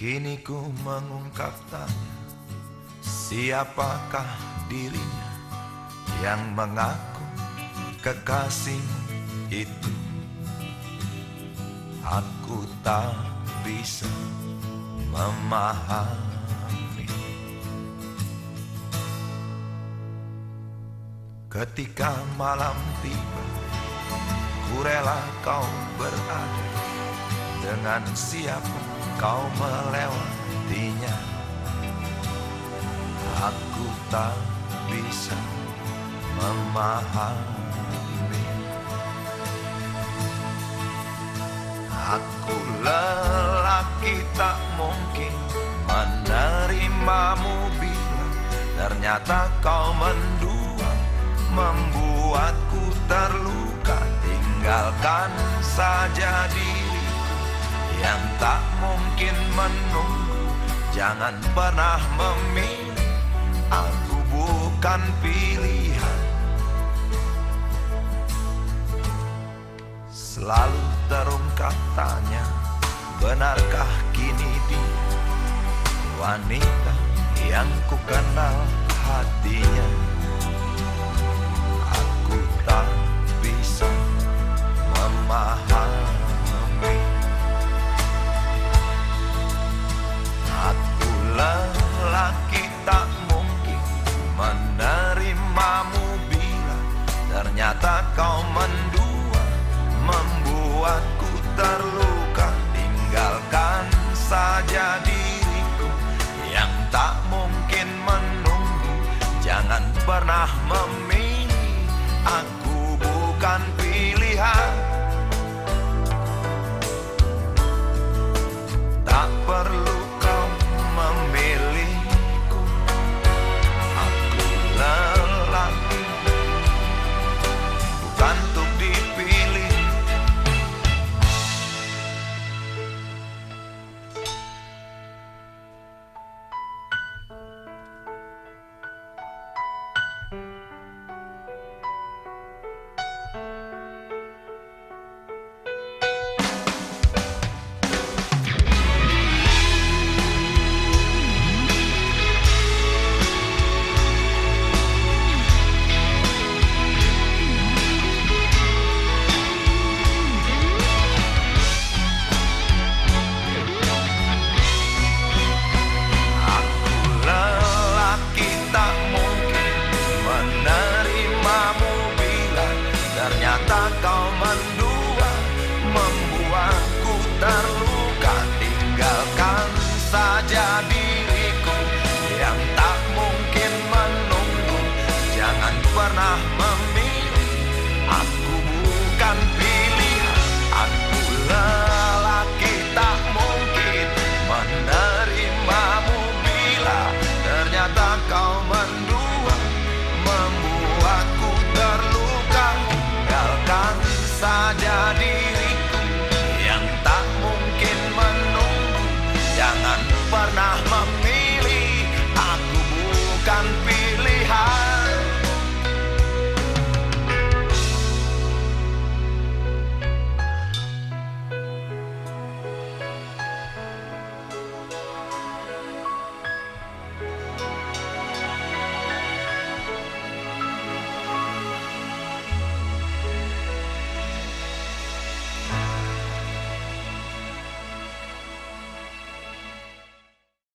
Kini ku mengungkap tanya Siapakah dirinya Yang mengaku kekasih itu. Aku tak bisa memahami. Ketika malam tiba Ku rela kau berada Dengan siapa kau melewatinya Aku tak bisa memahami. Aku lelaki tak mungkin menerimamu bila Ternyata kau mendua membuatku terluka. Tinggalkan saja dia yang tak mungkin menunggu. Jangan pernah memilih Aku bukan pilihan. Selalu terungkap tanya Benarkah kini dia? Wanita yang ku kenal hatinya Ternyata kau mendua Membuatku terluka. Tinggalkan saja diriku Yang tak mungkin menunggu. Jangan pernah memilih Aku bukan tornar mamãe.